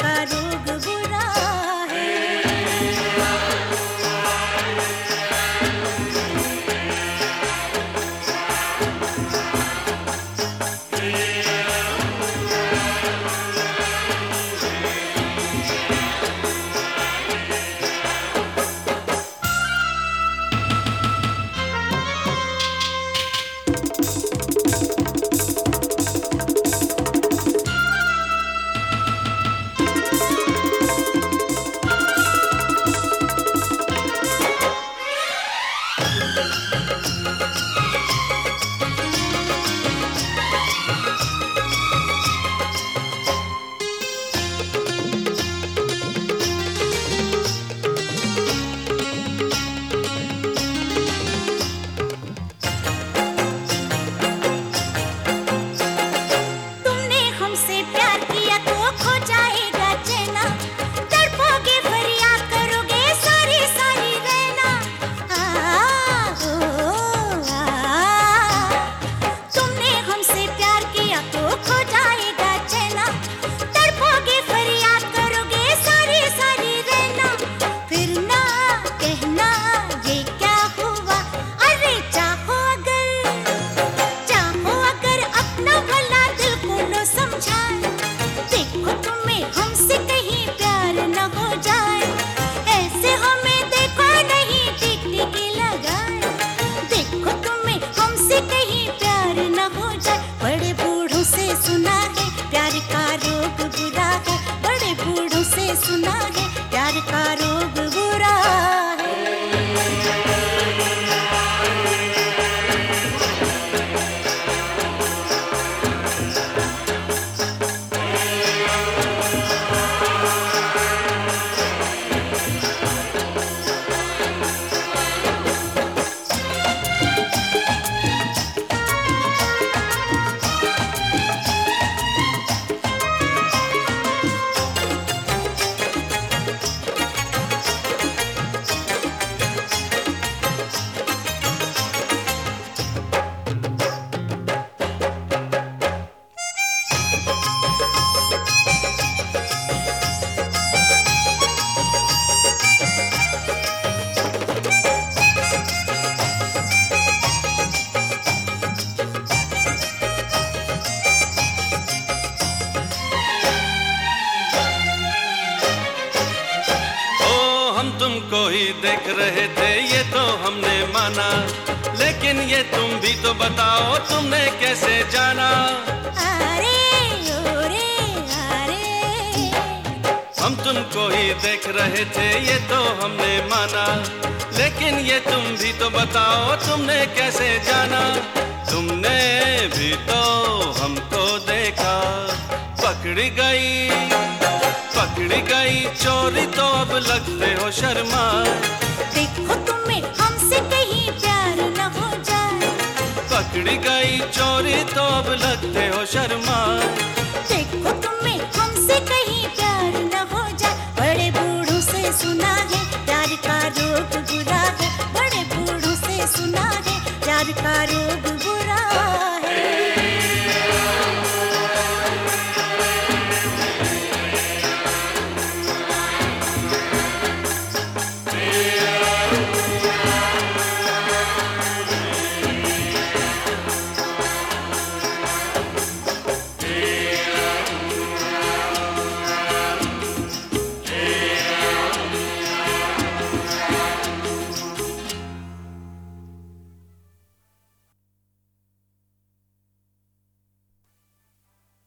का रोग को ही देख रहे थे ये तो हमने माना। लेकिन ये तुम भी तो बताओ तुमने कैसे जाना? आरे, आरे, आरे। हम तुमको ही देख रहे थे ये तो हमने माना। लेकिन ये तुम भी तो बताओ तुमने कैसे जाना? तुमने भी तो हमको देखा। पकड़ी गई पकड़ी गई चोरी लगते हो शर्मा। देखो तुम्हें हमसे कहीं प्यार न हो जाए। पकड़ी गई चोरी तो अब लगते हो शर्मा।